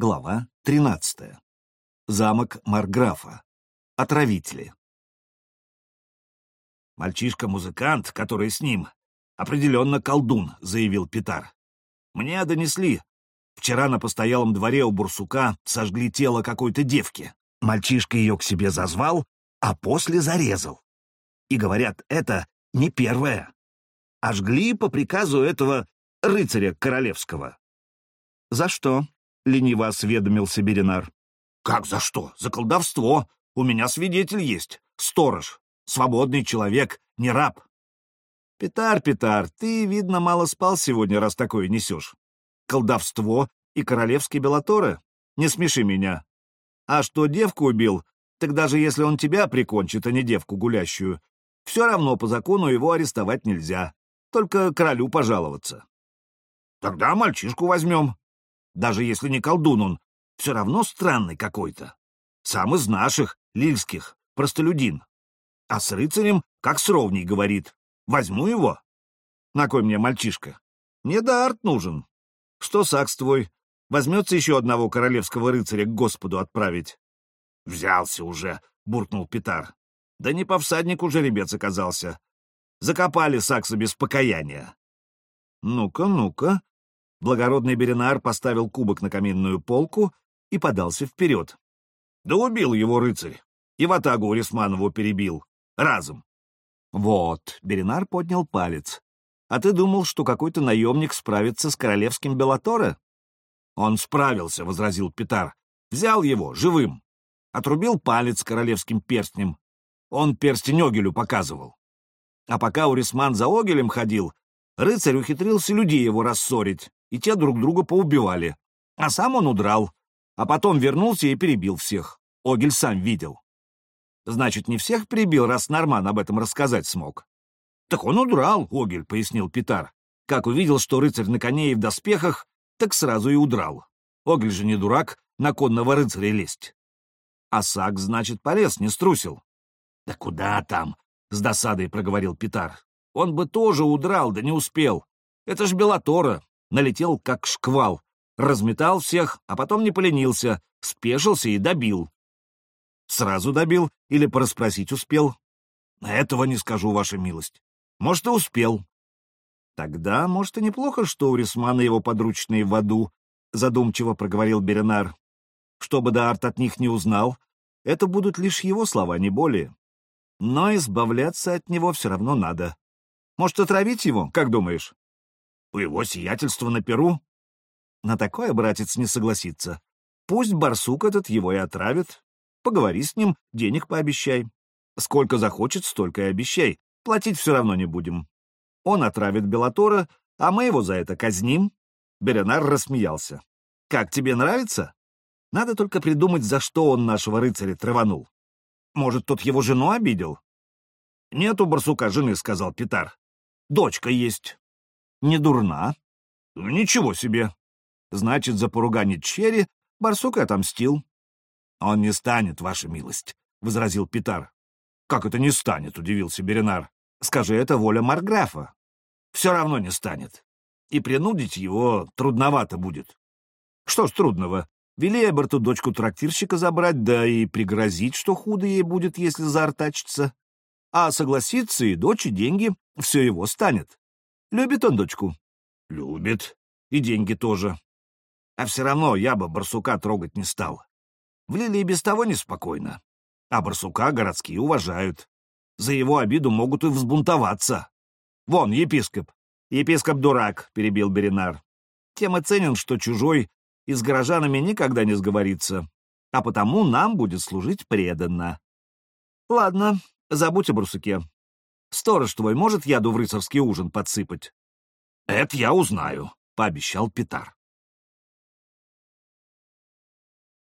Глава 13. Замок Марграфа. Отравители. «Мальчишка-музыкант, который с ним, определенно колдун», — заявил Питар. «Мне донесли. Вчера на постоялом дворе у Бурсука сожгли тело какой-то девки. Мальчишка ее к себе зазвал, а после зарезал. И говорят, это не первое. А жгли по приказу этого рыцаря королевского». «За что?» — лениво осведомился Беринар. «Как за что? За колдовство. У меня свидетель есть. Сторож. Свободный человек, не раб». «Петар, Петар, ты, видно, мало спал сегодня, раз такое несешь. Колдовство и королевские белоторы? Не смеши меня. А что девку убил, так даже если он тебя прикончит, а не девку гулящую, все равно по закону его арестовать нельзя. Только королю пожаловаться». «Тогда мальчишку возьмем», даже если не колдун он, все равно странный какой-то. Сам из наших, лильских, простолюдин. А с рыцарем, как с ровней, говорит. Возьму его. На кой мне мальчишка? Мне да арт нужен. Что сакс твой? Возьмется еще одного королевского рыцаря к Господу отправить. Взялся уже, буркнул Питар. Да не по всаднику жеребец оказался. Закопали сакса без покаяния. Ну-ка, ну-ка, Благородный Беринар поставил кубок на каминную полку и подался вперед. Да убил его рыцарь. И в атагу Урисманову перебил. Разом. Вот, Беринар поднял палец. А ты думал, что какой-то наемник справится с королевским Белатора? Он справился, — возразил Питар. Взял его, живым. Отрубил палец королевским перстнем. Он перстень Огелю показывал. А пока Урисман за Огелем ходил, рыцарь ухитрился людей его рассорить и те друг друга поубивали. А сам он удрал, а потом вернулся и перебил всех. Огель сам видел. Значит, не всех прибил, раз Норман об этом рассказать смог. Так он удрал, Огель, — пояснил Питар. Как увидел, что рыцарь на коне и в доспехах, так сразу и удрал. Огель же не дурак, на конного рыцаря лезть. А Сак, значит, полез, не струсил. Да куда там? — с досадой проговорил Питар. Он бы тоже удрал, да не успел. Это ж Белатора, налетел как шквал, разметал всех, а потом не поленился, спешился и добил. Сразу добил или порасспросить успел? Этого не скажу, ваша милость. Может, и успел. Тогда, может, и неплохо, что у Рисмана его подручные в аду, задумчиво проговорил Беренар. Чтобы Даарт от них не узнал, это будут лишь его слова, не более. Но избавляться от него все равно надо. Может, отравить его, как думаешь? У его сиятельства на Перу? На такое братец не согласится. Пусть барсук этот его и отравит. Поговори с ним, денег пообещай. Сколько захочет, столько и обещай. Платить все равно не будем. Он отравит Белатора, а мы его за это казним. Беренар рассмеялся. Как тебе нравится? Надо только придумать, за что он нашего рыцаря траванул. Может, тот его жену обидел? — Нет у барсука жены, — сказал Питар. — Дочка есть. Не дурна. Ничего себе. Значит, за поруганить черри барсук отомстил. Он не станет, ваша милость, — возразил Питар. Как это не станет, — удивился Беринар. Скажи, это воля Марграфа. Все равно не станет. И принудить его трудновато будет. Что ж трудного? Вели Эберту дочку трактирщика забрать, да и пригрозить, что худо ей будет, если заортачится. А согласится и дочь, и деньги, все его станет. Любит он дочку? Любит. И деньги тоже. А все равно я бы барсука трогать не стал. В Лилии без того неспокойно. А барсука городские уважают. За его обиду могут и взбунтоваться. Вон, епископ. Епископ дурак, перебил Беринар. Тем и ценен, что чужой и с горожанами никогда не сговорится, а потому нам будет служить преданно. Ладно, забудь о барсуке. Сторож твой может яду в рыцарский ужин подсыпать? — Это я узнаю, — пообещал Питар.